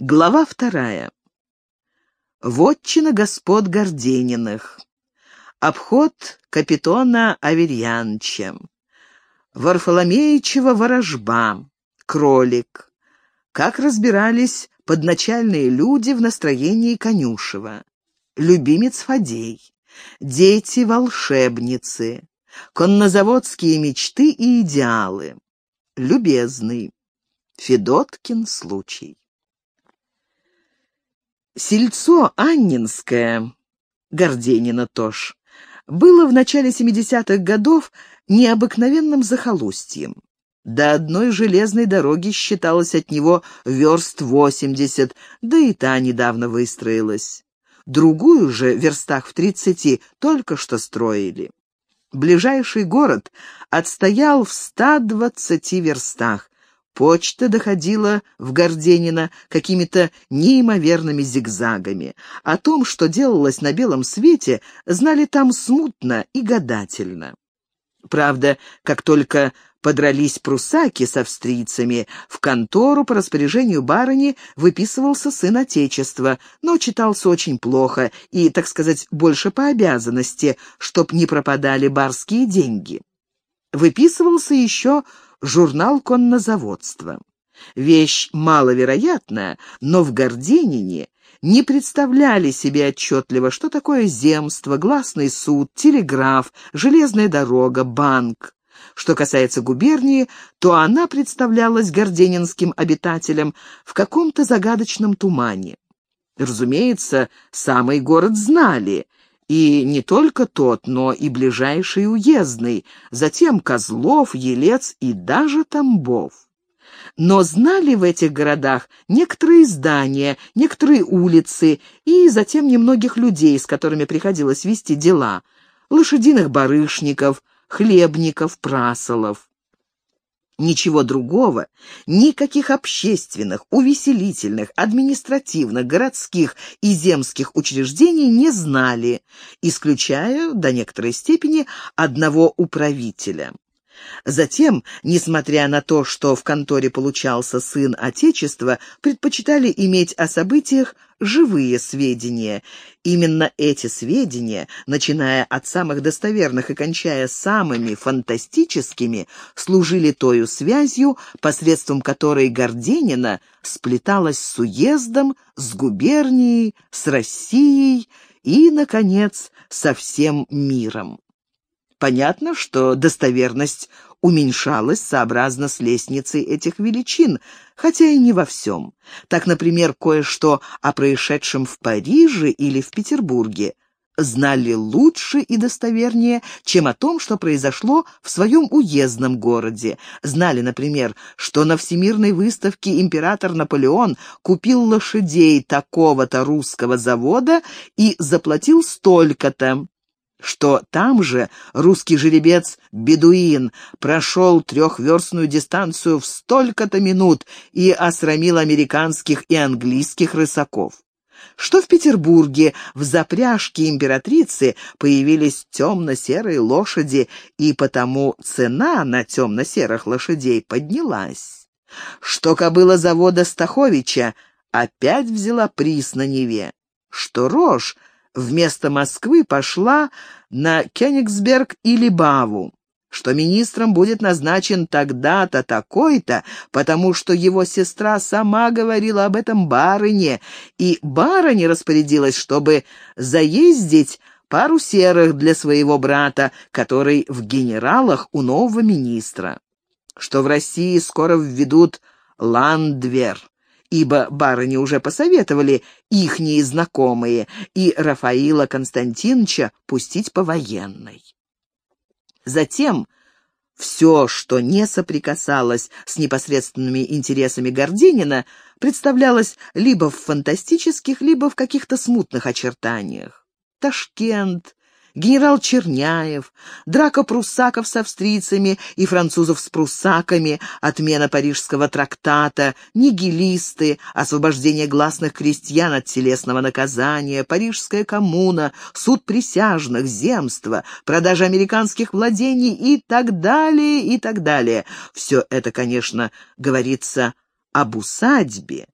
Глава вторая. Вотчина господ Гордениных. Обход капитона Аверьянча. Варфоломеичева ворожба. Кролик. Как разбирались подначальные люди в настроении Конюшева. Любимец Фадей. Дети-волшебницы. Коннозаводские мечты и идеалы. Любезный. Федоткин случай. Сельцо Аннинское, Горденина тоже, было в начале 70-х годов необыкновенным захолустьем. До одной железной дороги считалось от него верст 80, да и та недавно выстроилась. Другую же, верстах в 30, только что строили. Ближайший город отстоял в 120 верстах, Почта доходила в Горденино какими-то неимоверными зигзагами. О том, что делалось на белом свете, знали там смутно и гадательно. Правда, как только подрались прусаки с австрийцами, в контору по распоряжению барыни выписывался сын Отечества, но читался очень плохо и, так сказать, больше по обязанности, чтоб не пропадали барские деньги. Выписывался еще журнал коннозаводства. Вещь маловероятная, но в Горденине не представляли себе отчетливо, что такое земство, гласный суд, телеграф, железная дорога, банк. Что касается губернии, то она представлялась горденинским обитателям в каком-то загадочном тумане. Разумеется, самый город знали, и не только тот, но и ближайший уездный, затем Козлов, Елец и даже Тамбов. Но знали в этих городах некоторые здания, некоторые улицы и затем немногих людей, с которыми приходилось вести дела, лошадиных барышников, хлебников, прасолов. Ничего другого, никаких общественных, увеселительных, административных, городских и земских учреждений не знали, исключая до некоторой степени одного управителя. Затем, несмотря на то, что в конторе получался сын Отечества, предпочитали иметь о событиях живые сведения. Именно эти сведения, начиная от самых достоверных и кончая самыми фантастическими, служили тою связью, посредством которой Горденина сплеталась с уездом, с губернией, с Россией и, наконец, со всем миром. Понятно, что достоверность уменьшалась сообразно с лестницей этих величин, хотя и не во всем. Так, например, кое-что о происшедшем в Париже или в Петербурге знали лучше и достовернее, чем о том, что произошло в своем уездном городе. Знали, например, что на Всемирной выставке император Наполеон купил лошадей такого-то русского завода и заплатил столько-то что там же русский жеребец Бедуин прошел трехверстную дистанцию в столько-то минут и осрамил американских и английских рысаков. Что в Петербурге в запряжке императрицы появились темно-серые лошади, и потому цена на темно-серых лошадей поднялась. Что кобыла завода Стаховича опять взяла приз на Неве. Что рожь вместо Москвы пошла на Кёнигсберг или Баву, что министром будет назначен тогда-то, такой-то, потому что его сестра сама говорила об этом барыне, и барыня распорядилась, чтобы заездить пару серых для своего брата, который в генералах у нового министра, что в России скоро введут ландвер, ибо барыни уже посоветовали ихние знакомые и Рафаила Константиновича пустить по военной. Затем все, что не соприкасалось с непосредственными интересами Горденина, представлялось либо в фантастических, либо в каких-то смутных очертаниях. Ташкент, генерал Черняев, драка пруссаков с австрийцами и французов с пруссаками, отмена парижского трактата, нигилисты, освобождение гласных крестьян от телесного наказания, парижская коммуна, суд присяжных, земство, продажа американских владений и так далее, и так далее. Все это, конечно, говорится об усадьбе,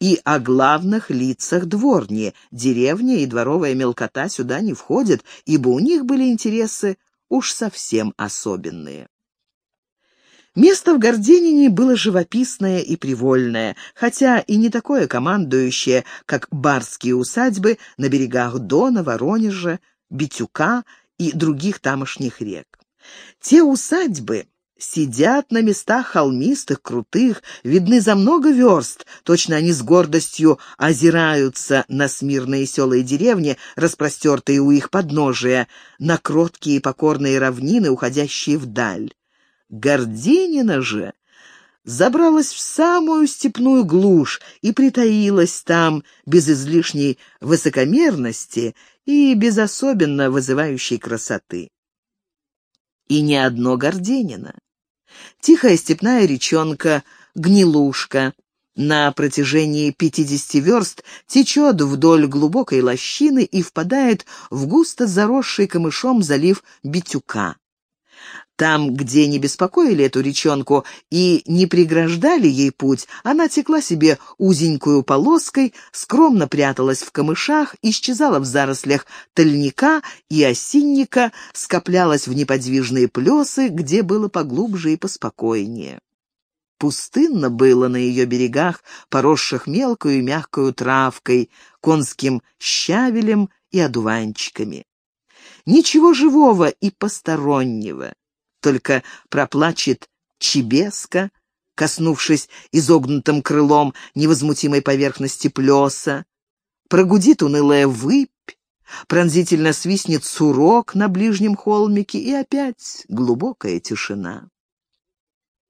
и о главных лицах дворни. Деревня и дворовая мелкота сюда не входят, ибо у них были интересы уж совсем особенные. Место в Горденине было живописное и привольное, хотя и не такое командующее, как барские усадьбы на берегах Дона, Воронежа, Битюка и других тамошних рек. Те усадьбы сидят на местах холмистых, крутых, видны за много верст, точно они с гордостью озираются на смирные села и деревни, распростертые у их подножия, на кроткие и покорные равнины, уходящие вдаль. Горденина же забралась в самую степную глушь и притаилась там без излишней высокомерности и без особенно вызывающей красоты. И не одно Горденина. Тихая степная речонка Гнилушка на протяжении 50 верст течет вдоль глубокой лощины и впадает в густо заросший камышом залив Битюка. Там, где не беспокоили эту речонку и не преграждали ей путь, она текла себе узенькую полоской, скромно пряталась в камышах, исчезала в зарослях тольника и осинника, скоплялась в неподвижные плесы, где было поглубже и поспокойнее. Пустынно было на ее берегах, поросших мелкую и мягкую травкой, конским щавелем и одуванчиками. Ничего живого и постороннего только проплачет чебеска, коснувшись изогнутым крылом невозмутимой поверхности плеса, прогудит унылая выпь, пронзительно свистнет сурок на ближнем холмике, и опять глубокая тишина.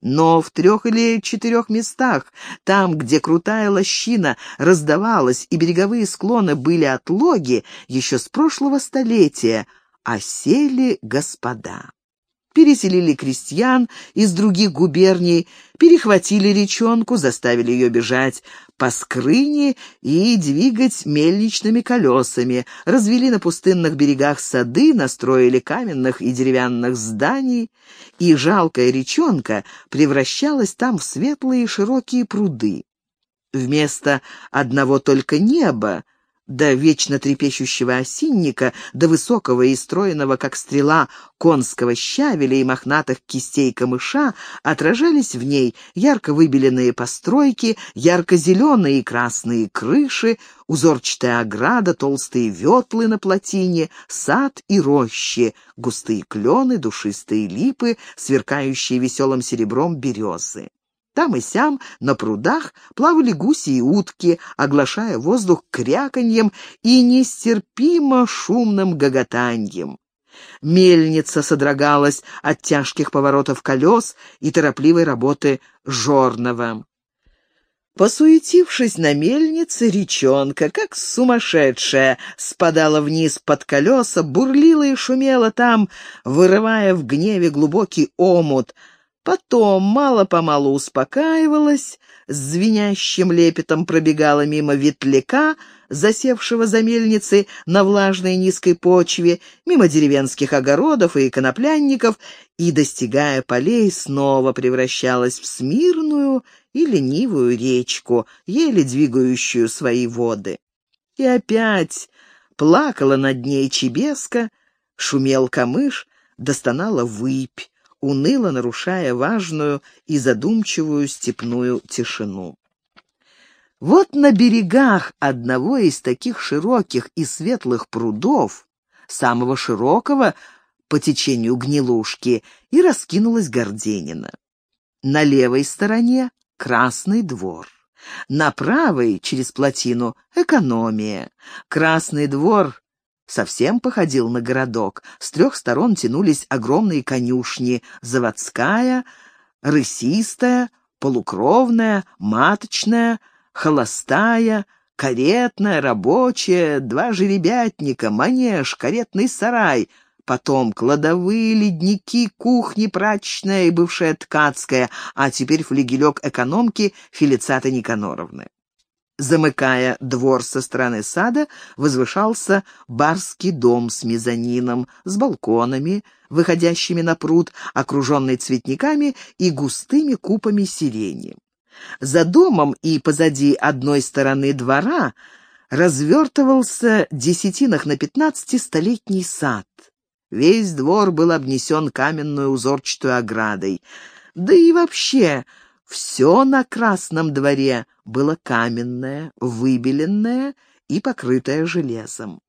Но в трех или четырех местах, там, где крутая лощина раздавалась и береговые склоны были отлоги, еще с прошлого столетия осели господа переселили крестьян из других губерний, перехватили речонку, заставили ее бежать по скрыне и двигать мельничными колесами, развели на пустынных берегах сады, настроили каменных и деревянных зданий, и жалкая речонка превращалась там в светлые широкие пруды. Вместо одного только неба до вечно трепещущего осинника, до высокого и стройного, как стрела, конского щавеля и мохнатых кистей камыша отражались в ней ярко выбеленные постройки, ярко-зеленые и красные крыши, узорчатая ограда, толстые ветлы на плотине, сад и рощи, густые клены, душистые липы, сверкающие веселым серебром березы. Там и сям на прудах плавали гуси и утки, оглашая воздух кряканьем и нестерпимо шумным гоготаньем. Мельница содрогалась от тяжких поворотов колес и торопливой работы жорного. Посуетившись на мельнице, речонка, как сумасшедшая, спадала вниз под колеса, бурлила и шумела там, вырывая в гневе глубокий омут — Потом мало-помалу успокаивалась, с звенящим лепетом пробегала мимо ветляка, засевшего за мельницей на влажной низкой почве, мимо деревенских огородов и коноплянников, и, достигая полей, снова превращалась в смирную и ленивую речку, еле двигающую свои воды. И опять плакала над ней чебеска, шумел камыш, достонала выпь уныло нарушая важную и задумчивую степную тишину. Вот на берегах одного из таких широких и светлых прудов, самого широкого по течению гнилушки, и раскинулась Горденина. На левой стороне — Красный двор. На правой, через плотину, экономия. Красный двор совсем походил на городок. С трех сторон тянулись огромные конюшни — заводская, рысистая, полукровная, маточная, холостая, каретная, рабочая, два жеребятника, манеж, каретный сарай, потом кладовые, ледники, кухни, прачечная и бывшая ткацкая, а теперь флигелек экономки Фелицаты Никаноровны. Замыкая двор со стороны сада, возвышался барский дом с мезонином, с балконами, выходящими на пруд, окруженный цветниками и густыми купами сирени. За домом и позади одной стороны двора развертывался десятинах на пятнадцати столетний сад. Весь двор был обнесен каменной узорчатой оградой. Да и вообще все на Красном дворе было каменное, выбеленное и покрытое железом.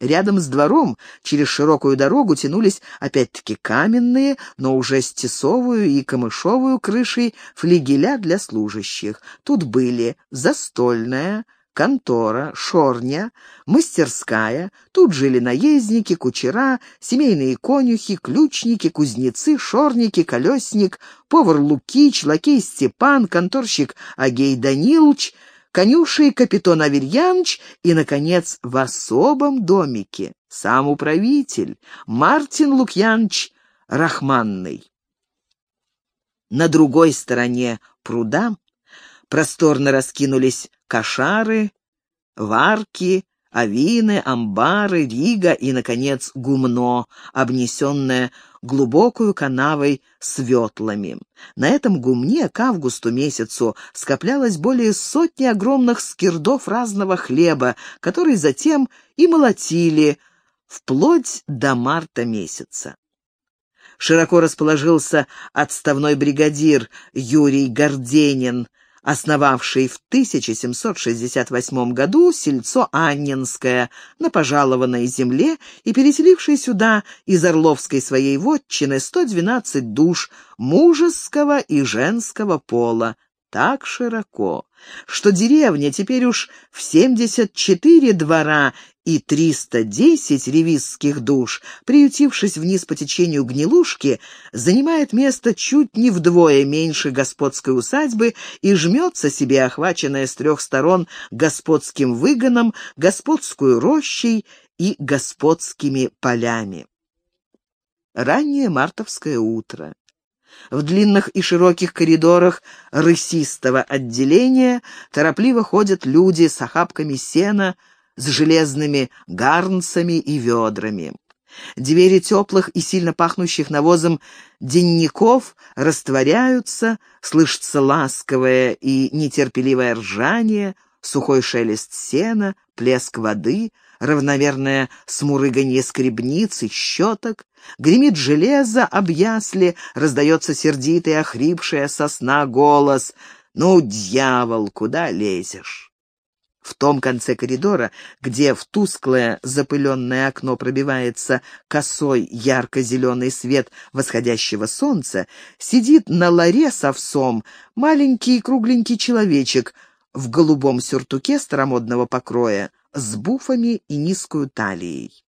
Рядом с двором через широкую дорогу тянулись опять-таки каменные, но уже с тесовую и камышовую крышей флигеля для служащих. Тут были застольная, контора, шорня, мастерская, тут жили наездники, кучера, семейные конюхи, ключники, кузнецы, шорники, колесник, повар Лукич, лакей Степан, конторщик Агей Данилович, конюший капитан Аверьяныч и, наконец, в особом домике сам управитель Мартин Лукьяныч Рахманный. На другой стороне пруда просторно раскинулись кошары, варки, авины, амбары, рига и, наконец, гумно, обнесенное глубокую канавой с. На этом гумне к августу месяцу скоплялось более сотни огромных скирдов разного хлеба, которые затем и молотили вплоть до марта месяца. Широко расположился отставной бригадир Юрий Горденин, основавший в 1768 году сельцо Анненское на пожалованной земле и переселивший сюда из Орловской своей вотчины 112 душ мужеского и женского пола, так широко, что деревня теперь уж в 74 двора и 310 ревизских душ, приютившись вниз по течению Гнилушки, занимает место чуть не вдвое меньше господской усадьбы и жмется себе, охваченная с трех сторон господским выгоном, господскую рощей и господскими полями. Раннее мартовское утро. В длинных и широких коридорах рысистого отделения торопливо ходят люди с охапками сена, с железными гарнцами и ведрами. Двери теплых и сильно пахнущих навозом денников растворяются, слышится ласковое и нетерпеливое ржание, сухой шелест сена, плеск воды, равномерное смурыганье скребниц и щеток, гремит железо об ясли, раздается сердитый, охрипшая сосна голос «Ну, дьявол, куда лезешь?» В том конце коридора, где в тусклое запыленное окно пробивается косой ярко-зеленый свет восходящего солнца, сидит на ларе с овсом маленький кругленький человечек в голубом сюртуке старомодного покроя, с буфами и низкую талией.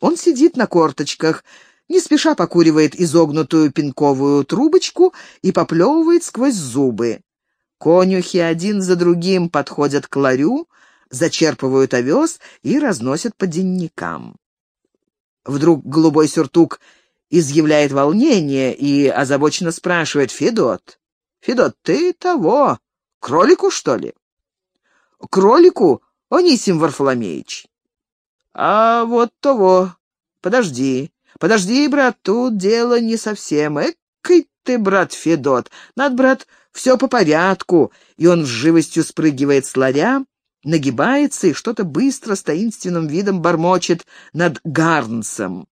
Он сидит на корточках, не спеша покуривает изогнутую пинковую трубочку и поплевывает сквозь зубы. Конюхи один за другим подходят к ларю, зачерпывают овес и разносят по денникам. Вдруг голубой сюртук изъявляет волнение и озабоченно спрашивает «Федот, Федот, ты того, кролику, что ли?» «Кролику, Онисим Варфоломеич». «А вот того, подожди, подожди, брат, тут дело не совсем, экой ты, брат Федот, над, брат, все по порядку, и он с живостью спрыгивает с ларя, нагибается и что-то быстро с таинственным видом бормочет над гарнцем.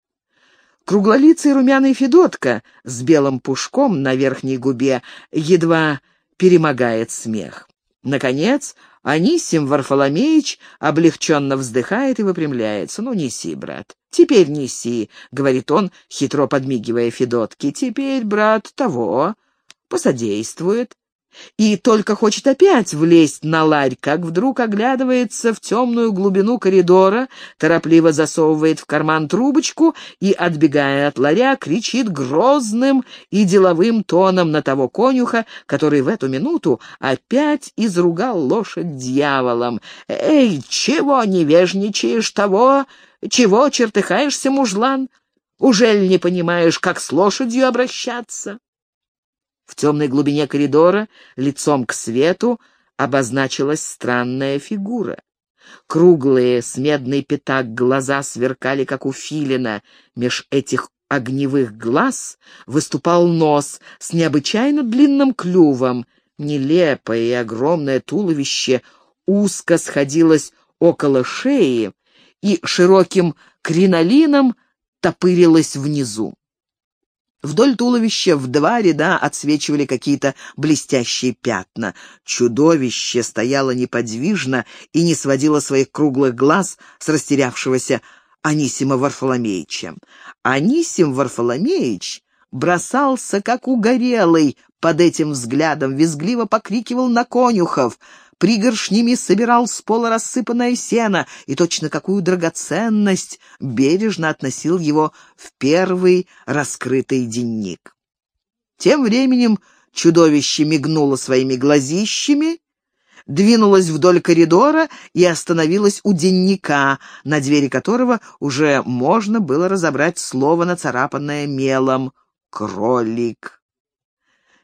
Круглолицый румяный Федотка с белым пушком на верхней губе едва перемогает смех. Наконец, Анисим Варфоломеич облегченно вздыхает и выпрямляется. «Ну, неси, брат, теперь неси», — говорит он, хитро подмигивая Федотке. «Теперь, брат, того посодействует и только хочет опять влезть на ларь, как вдруг оглядывается в темную глубину коридора, торопливо засовывает в карман трубочку и, отбегая от ларя, кричит грозным и деловым тоном на того конюха, который в эту минуту опять изругал лошадь дьяволом. «Эй, чего невежничаешь того? Чего чертыхаешься, мужлан? Ужель не понимаешь, как с лошадью обращаться?» В темной глубине коридора, лицом к свету, обозначилась странная фигура. Круглые, с медный пятак глаза сверкали, как у филина. Меж этих огневых глаз выступал нос с необычайно длинным клювом. Нелепое и огромное туловище узко сходилось около шеи и широким кринолином топырилось внизу. Вдоль туловища в два ряда отсвечивали какие-то блестящие пятна. Чудовище стояло неподвижно и не сводило своих круглых глаз с растерявшегося Анисима Варфоломеича. Анисим Варфоломеич бросался, как угорелый, под этим взглядом, визгливо покрикивал на конюхов, пригоршнями собирал с пола рассыпанное сено и точно какую драгоценность бережно относил его в первый раскрытый денник. Тем временем чудовище мигнуло своими глазищами, двинулось вдоль коридора и остановилось у денника, на двери которого уже можно было разобрать слово, нацарапанное мелом «кролик».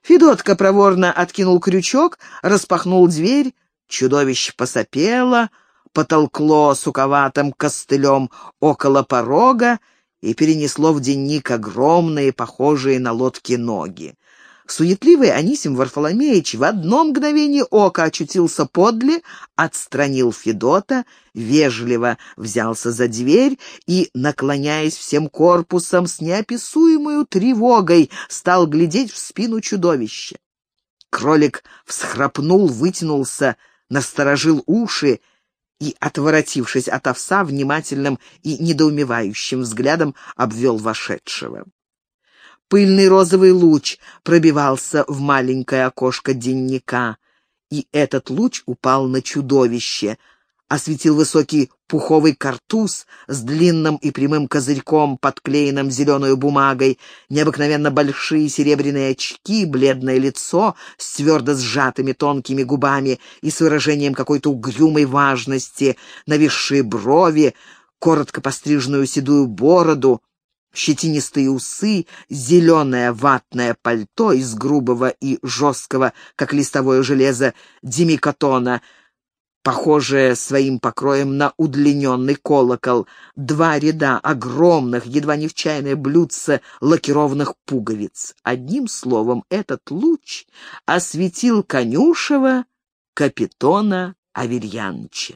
Федотка проворно откинул крючок, распахнул дверь, Чудовище посопело, потолкло суковатым костылем около порога и перенесло в денник огромные, похожие на лодки ноги. Суетливый Анисим Варфоломеич в одно мгновение ока очутился подле, отстранил Федота, вежливо взялся за дверь и, наклоняясь всем корпусом с неописуемой тревогой, стал глядеть в спину чудовища. Кролик всхрапнул, вытянулся, насторожил уши и, отворотившись от овса, внимательным и недоумевающим взглядом обвел вошедшего. Пыльный розовый луч пробивался в маленькое окошко денника, и этот луч упал на чудовище, осветил высокий пуховый картуз с длинным и прямым козырьком, подклеенным зеленой бумагой, необыкновенно большие серебряные очки, бледное лицо с твердо сжатыми тонкими губами и с выражением какой-то угрюмой важности, нависшие брови, коротко постриженную седую бороду, щетинистые усы, зеленое ватное пальто из грубого и жесткого, как листовое железо, демикатона — похожее своим покроем на удлиненный колокол, два ряда огромных, едва не в чайное блюдце лакированных пуговиц. Одним словом, этот луч осветил конюшева капитона Аверьянча.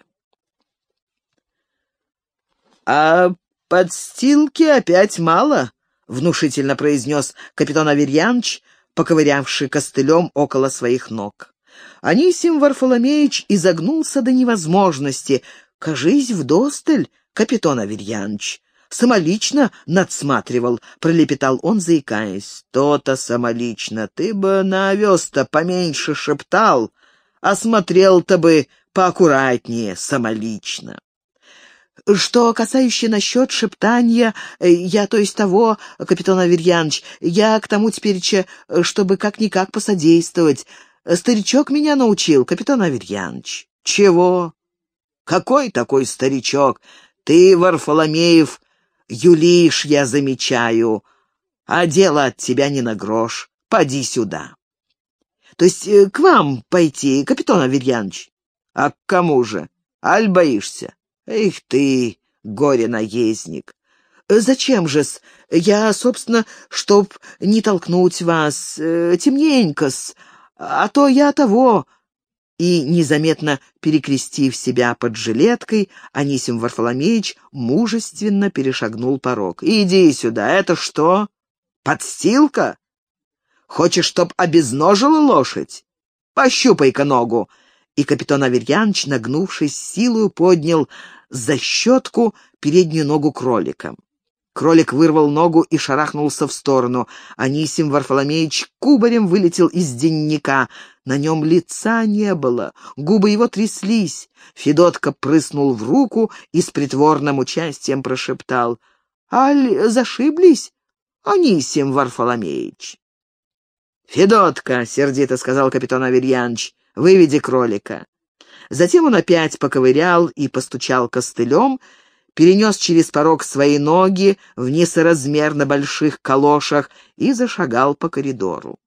«А подстилки опять мало», — внушительно произнес капитан Аверьянч, поковырявший костылем около своих ног. Анисим Варфоломеич изогнулся до невозможности. «Кажись, вдосталь, капитан Аверьяныч». «Самолично надсматривал», — пролепетал он, заикаясь. «То-то самолично. Ты бы на овес-то поменьше шептал, осмотрел-то бы поаккуратнее самолично». Что касающее насчет шептания, э, я, то есть того, капитан Аверьяныч, я к тому теперь, чтобы как-никак посодействовать. Старичок меня научил, капитан Аверьяныч. Чего? Какой такой старичок? Ты, Варфоломеев, юлишь, я замечаю, а дело от тебя не на грош. Поди сюда. То есть э, к вам пойти, капитан Аверьяныч? А к кому же? Аль боишься? Эх ты, горе-наездник. «Зачем же-с? Я, собственно, чтоб не толкнуть вас, э, темненько-с, а то я того...» И, незаметно перекрестив себя под жилеткой, Анисим Варфоломеич мужественно перешагнул порог. «Иди сюда, это что? Подстилка? Хочешь, чтоб обезножила лошадь? Пощупай-ка ногу!» И капитан Аверьяныч, нагнувшись, силою поднял за щетку переднюю ногу кролика. Кролик вырвал ногу и шарахнулся в сторону. Анисим Варфоломеич кубарем вылетел из денника. На нем лица не было, губы его тряслись. Федотка прыснул в руку и с притворным участием прошептал. «Аль, зашиблись, Анисим Варфоломеич?» «Федотка», — сердито сказал капитан Аверьяныч, — «выведи кролика». Затем он опять поковырял и постучал костылем, — перенес через порог свои ноги в несоразмерно больших калошах и зашагал по коридору.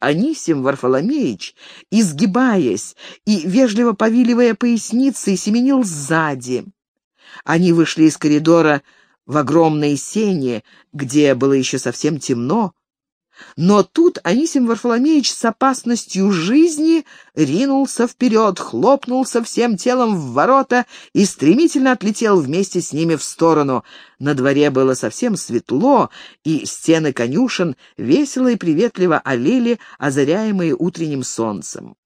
Анисим Варфоломеич, изгибаясь и вежливо повиливая поясницей, семенил сзади. Они вышли из коридора в огромной сене, где было еще совсем темно. Но тут Анисим Варфоломеевич с опасностью жизни ринулся вперед, хлопнулся всем телом в ворота и стремительно отлетел вместе с ними в сторону. На дворе было совсем светло, и стены конюшен весело и приветливо олели, озаряемые утренним солнцем.